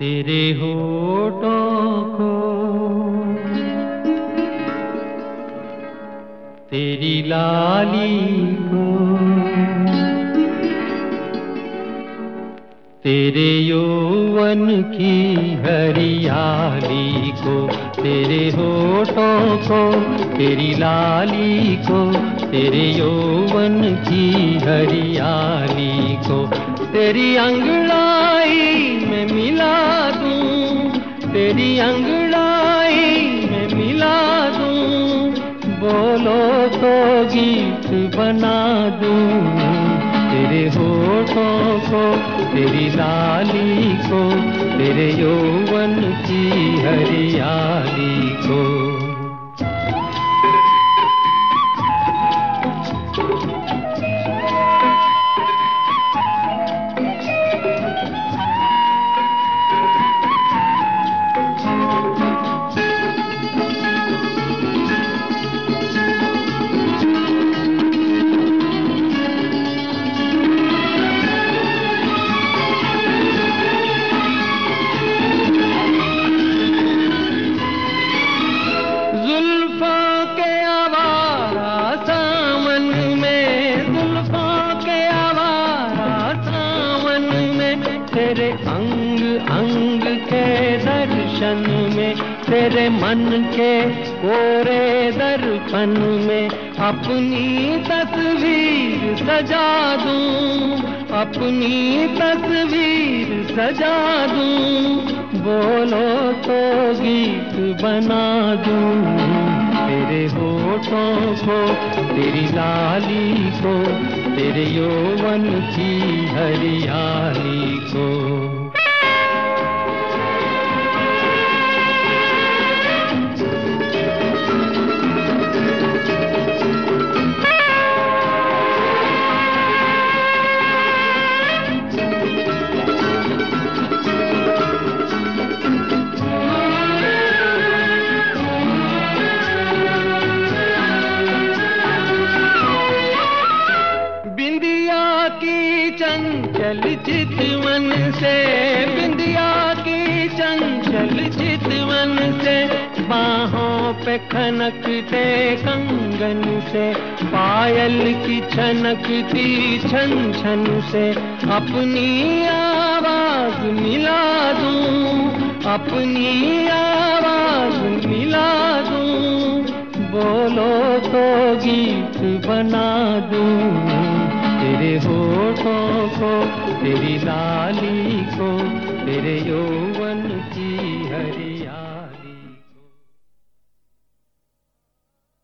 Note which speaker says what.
Speaker 1: तेरे होठों को। तेरी लाली को। तेरे यौवन की हरियाली को, तेरे होठों को, तेरी लाली को, तेरे यौवन की हरियाली को, तेरी अंगड़ाई में मिला तेरी अंगड़ाई में मिला दूँ, बोलो तो गीत बना दूँ। तेरे होठों को, तेरी लाली को, तेरे यौवन की हरियाली। तेरे अंग अंग के दर्शन में, तेरे मन के कोरे दर्पण में, अपनी तस्वीर सजा दूँ, अपनी तस्वीर सजा दूँ, बोलो तो गीत बना दूँ। तेरे होठों को तेरी लाली को तेरे यौवन की हरियाली को। चंचल चितवन से, बिंदिया की चंचल चितवन से, बाहों पे खनक खनकते कंगन से, पायल की छनक छनकती छन छन से, अपनी आवाज़ मिला दूँ, अपनी आवाज़ मिला दूँ, बोलो तो गीत बना दूँ। तेरे होठों को तेरी लाली को तेरे यौवन की हरी